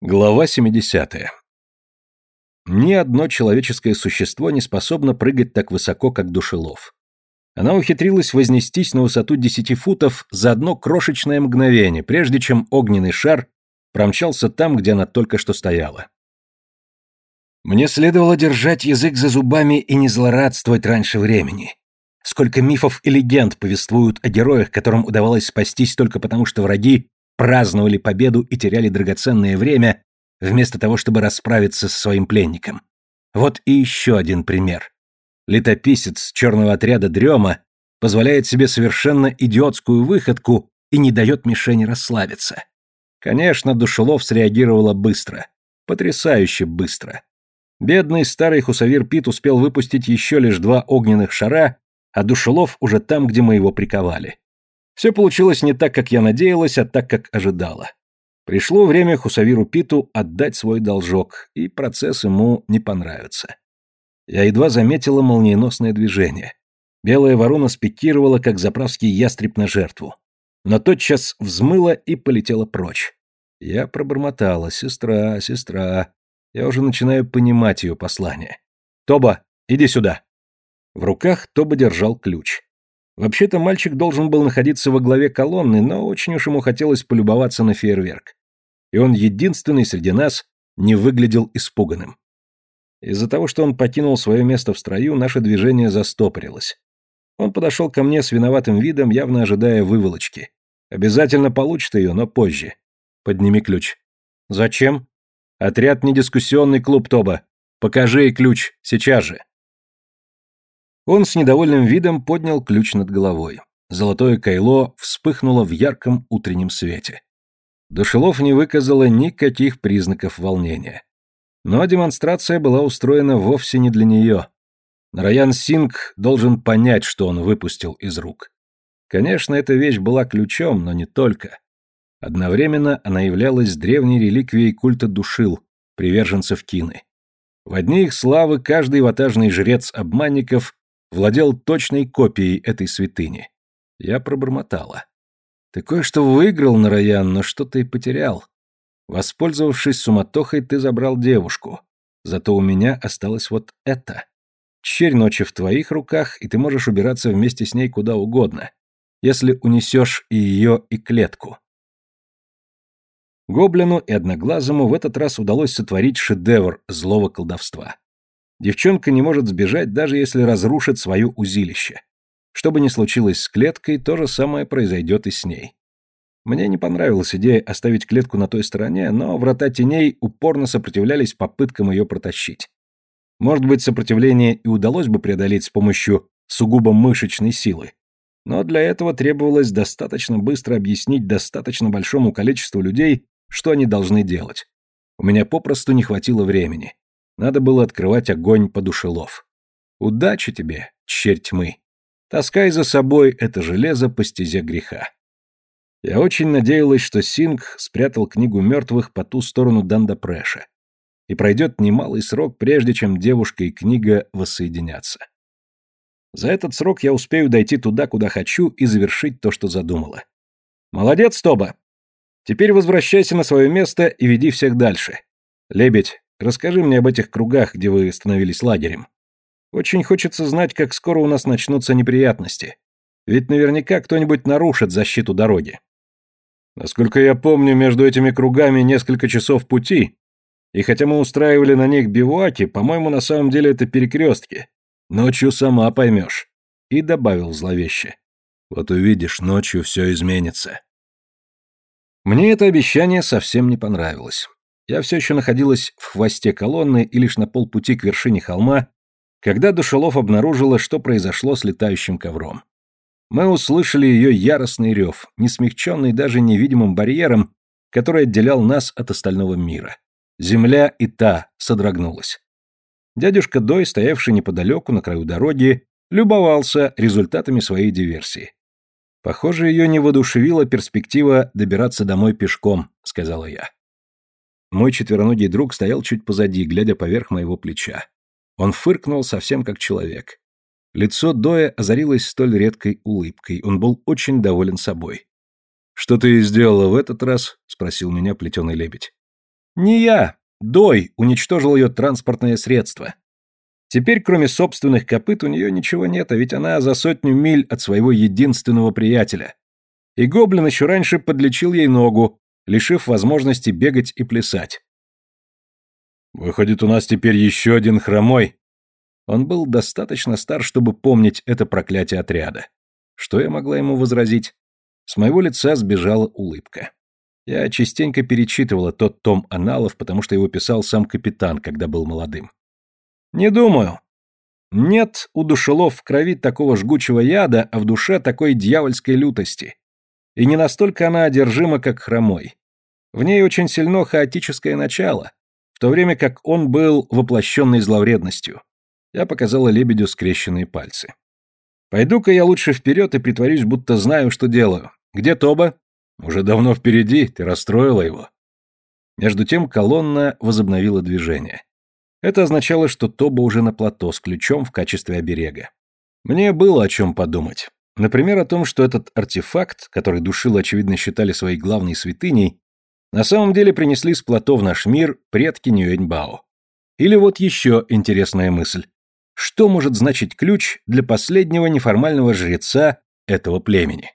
Глава 70. Ни одно человеческое существо не способно прыгать так высоко, как душелов. Она ухитрилась вознестись на высоту 10 футов за одно крошечное мгновение, прежде чем огненный шар промчался там, где она только что стояла. Мне следовало держать язык за зубами и не злорадствовать раньше времени. Сколько мифов и легенд повествуют о героях, которым удавалось спастись только потому, что враги праздновали победу и теряли драгоценное время, вместо того, чтобы расправиться со своим пленником. Вот и еще один пример. Летописец черного отряда Дрема позволяет себе совершенно идиотскую выходку и не дает мишени расслабиться. Конечно, Душелов среагировала быстро. Потрясающе быстро. Бедный старый хусавир Пит успел выпустить еще лишь два огненных шара, а Душелов уже там, где мы его приковали. Все получилось не так, как я надеялась, а так, как ожидала. Пришло время Хусавиру Питу отдать свой должок, и процесс ему не понравится. Я едва заметила молниеносное движение. Белая ворона спикировала, как заправский ястреб на жертву. Но тотчас взмыла и полетела прочь. Я пробормотала. «Сестра, сестра». Я уже начинаю понимать ее послание. «Тоба, иди сюда». В руках Тоба держал ключ. Вообще-то мальчик должен был находиться во главе колонны, но очень уж ему хотелось полюбоваться на фейерверк. И он единственный среди нас не выглядел испуганным. Из-за того, что он покинул свое место в строю, наше движение застопорилось. Он подошел ко мне с виноватым видом, явно ожидая выволочки. Обязательно получит ее, но позже. Подними ключ. Зачем? Отряд недискуссионный клуб Тоба. Покажи ключ, сейчас же. Он с недовольным видом поднял ключ над головой. Золотое кайло вспыхнуло в ярком утреннем свете. Душелов не выказала никаких признаков волнения. Но демонстрация была устроена вовсе не для нее. Нараян Синг должен понять, что он выпустил из рук. Конечно, эта вещь была ключом, но не только. Одновременно она являлась древней реликвией культа душил, приверженцев Кины. В дни их славы каждый ватажный жрец обманников владел точной копией этой святыни. Я пробормотала. Ты кое-что выиграл, Нараян, но что-то и потерял. Воспользовавшись суматохой, ты забрал девушку. Зато у меня осталось вот это. Черь ночи в твоих руках, и ты можешь убираться вместе с ней куда угодно, если унесешь и ее, и клетку. Гоблину и Одноглазому в этот раз удалось сотворить шедевр злого колдовства. Девчонка не может сбежать, даже если разрушит свое узилище. Что бы ни случилось с клеткой, то же самое произойдет и с ней. Мне не понравилась идея оставить клетку на той стороне, но врата теней упорно сопротивлялись попыткам ее протащить. Может быть, сопротивление и удалось бы преодолеть с помощью сугубо мышечной силы. Но для этого требовалось достаточно быстро объяснить достаточно большому количеству людей, что они должны делать. У меня попросту не хватило времени. Надо было открывать огонь по душелов. Удачи тебе, черь тьмы. Таскай за собой это железо по стезе греха. Я очень надеялась, что Синг спрятал книгу мертвых по ту сторону Данда Прэша. И пройдет немалый срок, прежде чем девушка и книга воссоединятся. За этот срок я успею дойти туда, куда хочу, и завершить то, что задумала. Молодец, Тоба! Теперь возвращайся на свое место и веди всех дальше. Лебедь, Расскажи мне об этих кругах, где вы становились лагерем. Очень хочется знать, как скоро у нас начнутся неприятности. Ведь наверняка кто-нибудь нарушит защиту дороги. Насколько я помню, между этими кругами несколько часов пути. И хотя мы устраивали на них бивуаки, по-моему, на самом деле это перекрестки. Ночью сама поймешь. И добавил зловеще. Вот увидишь, ночью все изменится. Мне это обещание совсем не понравилось. Я все еще находилась в хвосте колонны и лишь на полпути к вершине холма, когда Душелов обнаружила, что произошло с летающим ковром. Мы услышали ее яростный рев, не смягченный даже невидимым барьером, который отделял нас от остального мира. Земля и та содрогнулась. Дядюшка Дой, стоявший неподалеку на краю дороги, любовался результатами своей диверсии. «Похоже, ее не воодушевила перспектива добираться домой пешком», — сказала я. Мой четвероногий друг стоял чуть позади, глядя поверх моего плеча. Он фыркнул совсем как человек. Лицо Доя озарилось столь редкой улыбкой, он был очень доволен собой. «Что ты сделала в этот раз?» — спросил меня плетеный лебедь. Не я, Дой уничтожил ее транспортное средство. Теперь, кроме собственных копыт, у нее ничего нет, а ведь она за сотню миль от своего единственного приятеля. И гоблин еще раньше подлечил ей ногу, лишив возможности бегать и плясать. Выходит, у нас теперь еще один хромой. Он был достаточно стар, чтобы помнить это проклятие отряда. Что я могла ему возразить? С моего лица сбежала улыбка. Я частенько перечитывала тот том аналов, потому что его писал сам капитан, когда был молодым. Не думаю. Нет у душелов в крови такого жгучего яда, а в душе такой дьявольской лютости. И не настолько она одержима, как хромой. В ней очень сильно хаотическое начало, в то время как он был воплощенный зловредностью. Я показала лебедю скрещенные пальцы. Пойду-ка я лучше вперед и притворюсь, будто знаю, что делаю. Где Тоба? Уже давно впереди, ты расстроила его. Между тем колонна возобновила движение. Это означало, что Тоба уже на плато с ключом в качестве оберега. Мне было о чем подумать. Например, о том, что этот артефакт, который душило, очевидно, считали своей главной святыней, на самом деле принесли с плато в наш мир предки Нюэньбао. Или вот еще интересная мысль. Что может значить ключ для последнего неформального жреца этого племени?